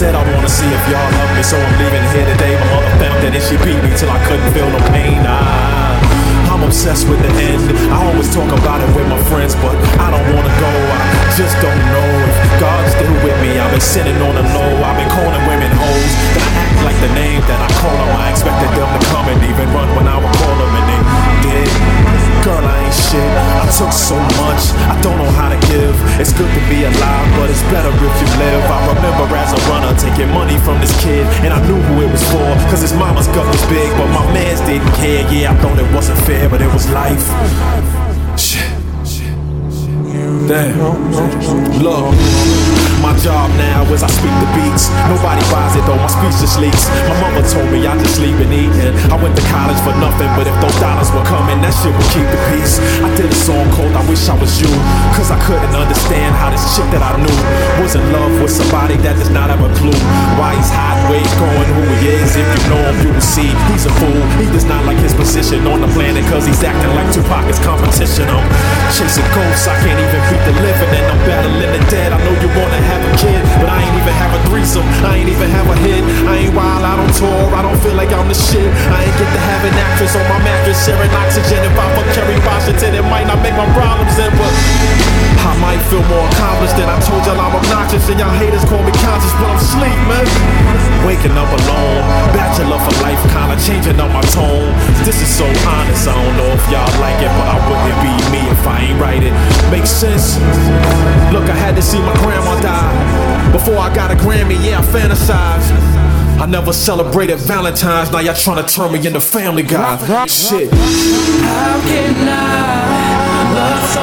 said I wanna see if y'all love me, so I'm leaving here today. My mother found it and she beat me till I couldn't feel no pain. I, I'm obsessed with the end. I always talk about it with my friends, but I don't wanna go. I just don't know if God's still with me. I've been sitting on the low. I've been calling women hoes. Then I act like the name that I call them. I expected them to come and even run when I would call them, and they did. Girl, I ain't shit. I took so much. I don't know how to give. It's good to be alive, but better if you live. I remember as a runner taking money from this kid, and I knew who it was for. Cause his mama's gut was big, but my mans didn't care. Yeah, I thought it wasn't fair, but it was life. Shit. Damn. Look. My job now is I speak the beats. Nobody buys it though, my speech just leaks. My mother told me I just sleep And I went to college for nothing, but if those dollars were coming, that shit would keep the peace. I did a song called I Wish I Was You. Cause I couldn't understand how this chick that I knew was in love with somebody that does not have a clue. Why he's hot, where he's going, who he is. If you know him, you will see he's a fool. He does not like his position on the planet cause he's acting like Tupac is competition. I'm chasing ghosts, I can't even beat the living, and I'm battling have a hit. I ain't wild out on tour. I don't feel like I'm the shit. I ain't get to have an actress on my mattress sharing oxygen. If I fuck Kerry Washington, it might not make my problems end, but I might feel more accomplished than I told y'all I'm obnoxious, and y'all haters call me conscious, but I'm sleep, man. Waking up alone, bachelor for life, kinda changing up my tone. This is so honest. I don't know if y'all like it, but Before I got a Grammy, yeah, I fantasized. I never celebrated Valentine's, now y'all trying to turn me into family guy. Shit. How can I love